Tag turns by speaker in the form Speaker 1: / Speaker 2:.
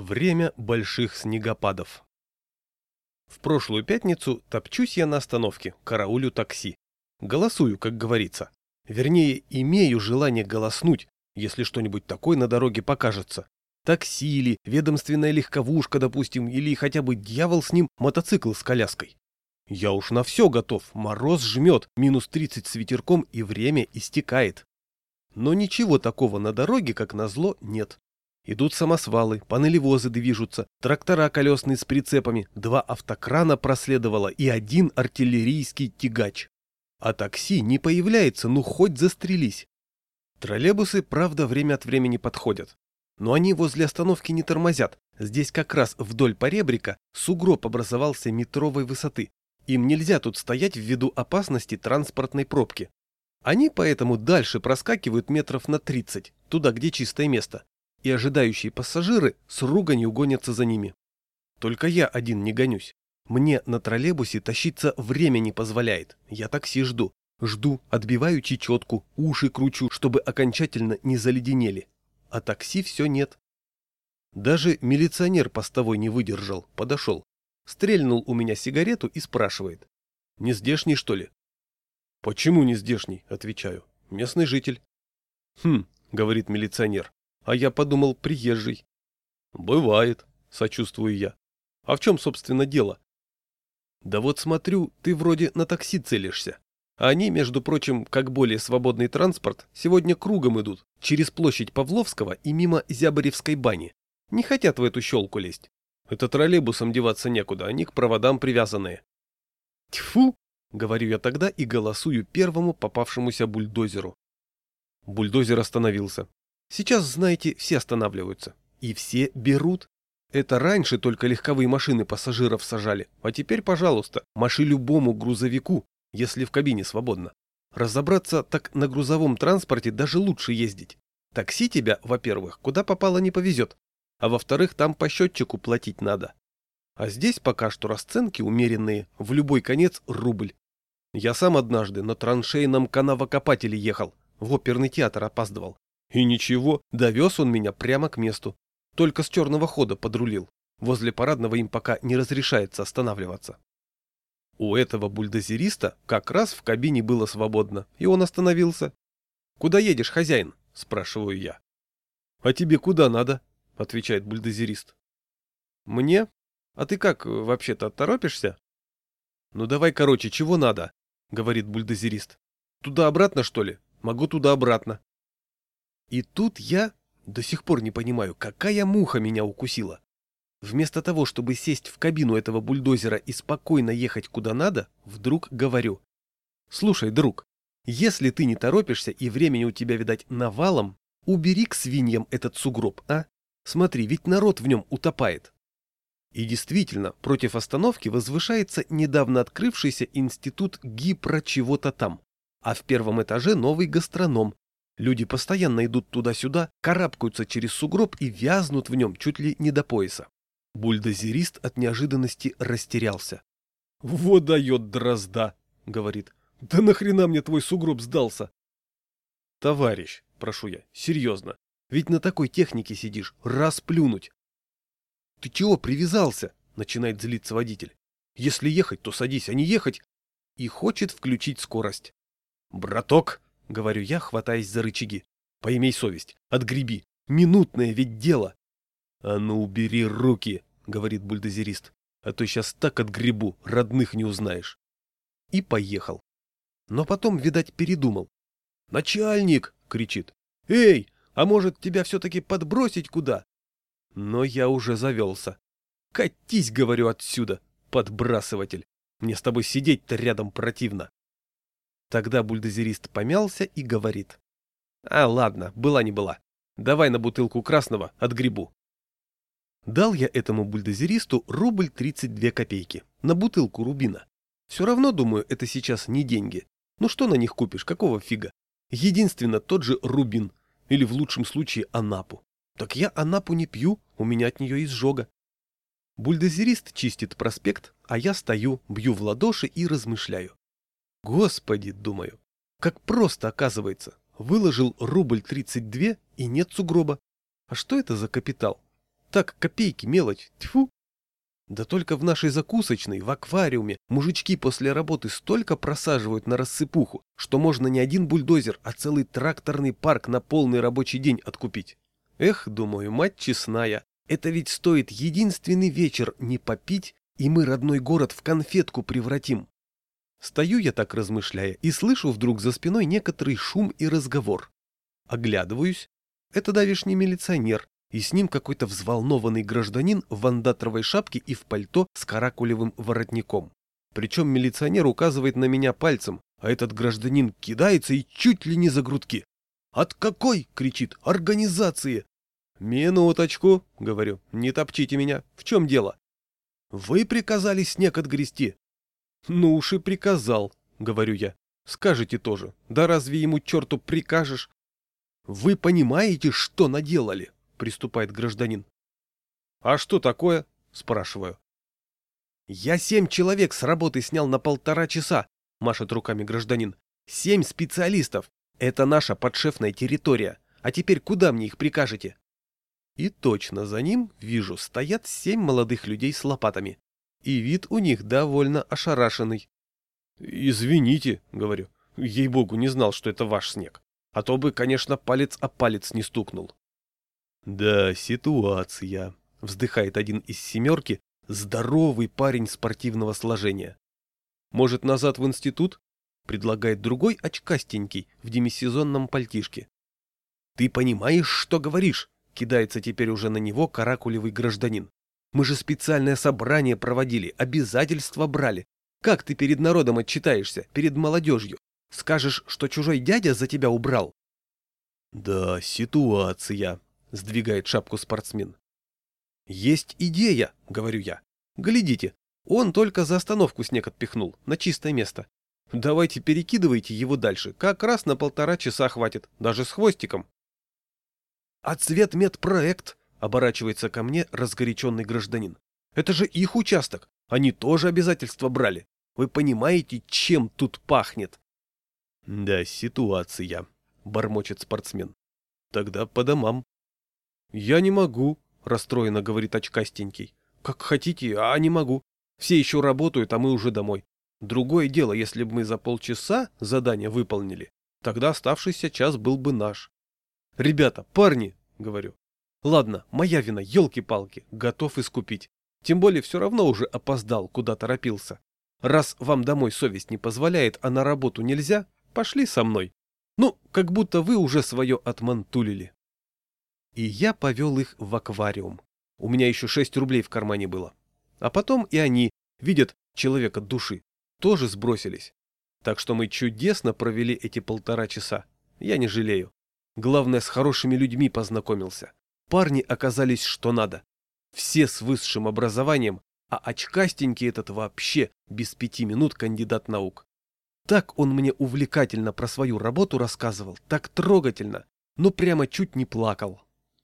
Speaker 1: Время больших снегопадов. В прошлую пятницу топчусь я на остановке, караулю такси. Голосую, как говорится. Вернее, имею желание голоснуть, если что-нибудь такое на дороге покажется. Такси или ведомственная легковушка, допустим, или хотя бы дьявол с ним мотоцикл с коляской. Я уж на все готов, мороз жмет, минус 30 с ветерком и время истекает. Но ничего такого на дороге, как назло, нет. Идут самосвалы, панелевозы движутся, трактора колесные с прицепами, два автокрана проследовало и один артиллерийский тягач. А такси не появляется, ну хоть застрелись. Троллейбусы, правда, время от времени подходят. Но они возле остановки не тормозят. Здесь как раз вдоль поребрика сугроб образовался метровой высоты. Им нельзя тут стоять ввиду опасности транспортной пробки. Они поэтому дальше проскакивают метров на 30, туда, где чистое место и ожидающие пассажиры с руганью гонятся за ними. Только я один не гонюсь. Мне на троллейбусе тащиться время не позволяет. Я такси жду. Жду, отбиваю чечетку, уши кручу, чтобы окончательно не заледенели. А такси все нет. Даже милиционер постовой не выдержал, подошел. Стрельнул у меня сигарету и спрашивает. Не здешний, что ли? Почему не здешний? Отвечаю. Местный житель. Хм, говорит милиционер. А я подумал, приезжий. Бывает, сочувствую я. А в чем, собственно, дело? Да вот смотрю, ты вроде на такси целишься. А они, между прочим, как более свободный транспорт, сегодня кругом идут, через площадь Павловского и мимо Зябаревской бани. Не хотят в эту щелку лезть. Это троллейбусом деваться некуда, они к проводам привязанные. Тьфу, говорю я тогда и голосую первому попавшемуся бульдозеру. Бульдозер остановился. Сейчас, знаете, все останавливаются. И все берут. Это раньше только легковые машины пассажиров сажали, а теперь, пожалуйста, маши любому грузовику, если в кабине свободно. Разобраться так на грузовом транспорте даже лучше ездить. Такси тебя, во-первых, куда попало не повезет, а во-вторых, там по счетчику платить надо. А здесь пока что расценки умеренные, в любой конец рубль. Я сам однажды на траншейном канавокопателе ехал, в оперный театр опаздывал. И ничего, довез он меня прямо к месту. Только с черного хода подрулил. Возле парадного им пока не разрешается останавливаться. У этого бульдозериста как раз в кабине было свободно, и он остановился. «Куда едешь, хозяин?» – спрашиваю я. «А тебе куда надо?» – отвечает бульдозерист. «Мне? А ты как, вообще-то, торопишься?» «Ну давай, короче, чего надо?» – говорит бульдозерист. «Туда-обратно, что ли? Могу туда-обратно». И тут я до сих пор не понимаю, какая муха меня укусила. Вместо того, чтобы сесть в кабину этого бульдозера и спокойно ехать куда надо, вдруг говорю. Слушай, друг, если ты не торопишься и времени у тебя, видать, навалом, убери к свиньям этот сугроб, а? Смотри, ведь народ в нем утопает. И действительно, против остановки возвышается недавно открывшийся институт ГИПРа чего-то там, а в первом этаже новый гастроном, Люди постоянно идут туда-сюда, карабкаются через сугроб и вязнут в нем чуть ли не до пояса. Бульдозерист от неожиданности растерялся. — Вот дает дрозда, — говорит. — Да нахрена мне твой сугроб сдался? — Товарищ, прошу я, серьезно, ведь на такой технике сидишь, раз плюнуть. — Ты чего привязался? — начинает злиться водитель. — Если ехать, то садись, а не ехать. И хочет включить скорость. — Браток, — говорю я, хватаясь за рычаги. «Поимей совесть, отгреби, минутное ведь дело!» «А ну, убери руки!» — говорит бульдозерист. «А то сейчас так отгребу, родных не узнаешь!» И поехал. Но потом, видать, передумал. «Начальник!» — кричит. «Эй, а может, тебя все-таки подбросить куда?» Но я уже завелся. «Катись, — говорю, — отсюда, подбрасыватель! Мне с тобой сидеть-то рядом противно!» Тогда бульдозерист помялся и говорит. «А, ладно, была не была. Давай на бутылку красного от грибу». Дал я этому бульдозеристу рубль 32 копейки на бутылку рубина. Все равно, думаю, это сейчас не деньги. Ну что на них купишь, какого фига? Единственно тот же рубин, или в лучшем случае анапу. Так я анапу не пью, у меня от нее изжога. Бульдозерист чистит проспект, а я стою, бью в ладоши и размышляю. Господи, думаю, как просто оказывается. Выложил рубль 32 и нет сугроба. А что это за капитал? Так, копейки, мелочь, тьфу. Да только в нашей закусочной, в аквариуме, мужички после работы столько просаживают на рассыпуху, что можно не один бульдозер, а целый тракторный парк на полный рабочий день откупить. Эх, думаю, мать честная, это ведь стоит единственный вечер не попить, и мы родной город в конфетку превратим. Стою я так размышляя и слышу вдруг за спиной некоторый шум и разговор. Оглядываюсь. Это давишний милиционер, и с ним какой-то взволнованный гражданин в вандатровой шапке и в пальто с каракулевым воротником. Причем милиционер указывает на меня пальцем, а этот гражданин кидается и чуть ли не за грудки. «От какой?» — кричит. «Организации!» «Минуточку», — говорю, — «не топчите меня. В чем дело?» «Вы приказали снег отгрести». «Ну уж и приказал», — говорю я. «Скажете тоже. Да разве ему черту прикажешь?» «Вы понимаете, что наделали?» приступает гражданин. «А что такое?» – спрашиваю. «Я семь человек с работы снял на полтора часа», – машет руками гражданин. «Семь специалистов. Это наша подшефная территория. А теперь куда мне их прикажете?» И точно за ним, вижу, стоят семь молодых людей с лопатами. И вид у них довольно ошарашенный. «Извините», — говорю, — «ей-богу, не знал, что это ваш снег. А то бы, конечно, палец о палец не стукнул». «Да, ситуация», — вздыхает один из семерки, здоровый парень спортивного сложения. «Может, назад в институт?» — предлагает другой очкастенький в демисезонном пальтишке. «Ты понимаешь, что говоришь?» — кидается теперь уже на него каракулевый гражданин. «Мы же специальное собрание проводили, обязательства брали. Как ты перед народом отчитаешься, перед молодежью? Скажешь, что чужой дядя за тебя убрал?» «Да, ситуация», — сдвигает шапку спортсмен. «Есть идея», — говорю я. «Глядите, он только за остановку снег отпихнул, на чистое место. Давайте перекидывайте его дальше, как раз на полтора часа хватит, даже с хвостиком». «А цвет медпроект», — оборачивается ко мне разгоряченный гражданин. «Это же их участок, они тоже обязательства брали. Вы понимаете, чем тут пахнет?» «Да, ситуация», — бормочет спортсмен. «Тогда по домам». «Я не могу», — расстроенно говорит очкастенький. «Как хотите, а не могу. Все еще работают, а мы уже домой. Другое дело, если бы мы за полчаса задание выполнили, тогда оставшийся час был бы наш». «Ребята, парни», — говорю. «Ладно, моя вина, елки-палки, готов искупить. Тем более все равно уже опоздал, куда торопился. Раз вам домой совесть не позволяет, а на работу нельзя, пошли со мной. Ну, как будто вы уже свое отмантулили». И я повел их в аквариум. У меня еще шесть рублей в кармане было. А потом и они, видят человека души, тоже сбросились. Так что мы чудесно провели эти полтора часа. Я не жалею. Главное, с хорошими людьми познакомился. Парни оказались что надо. Все с высшим образованием, а очкастенький этот вообще без пяти минут кандидат наук. Так он мне увлекательно про свою работу рассказывал, так трогательно, но прямо чуть не плакал.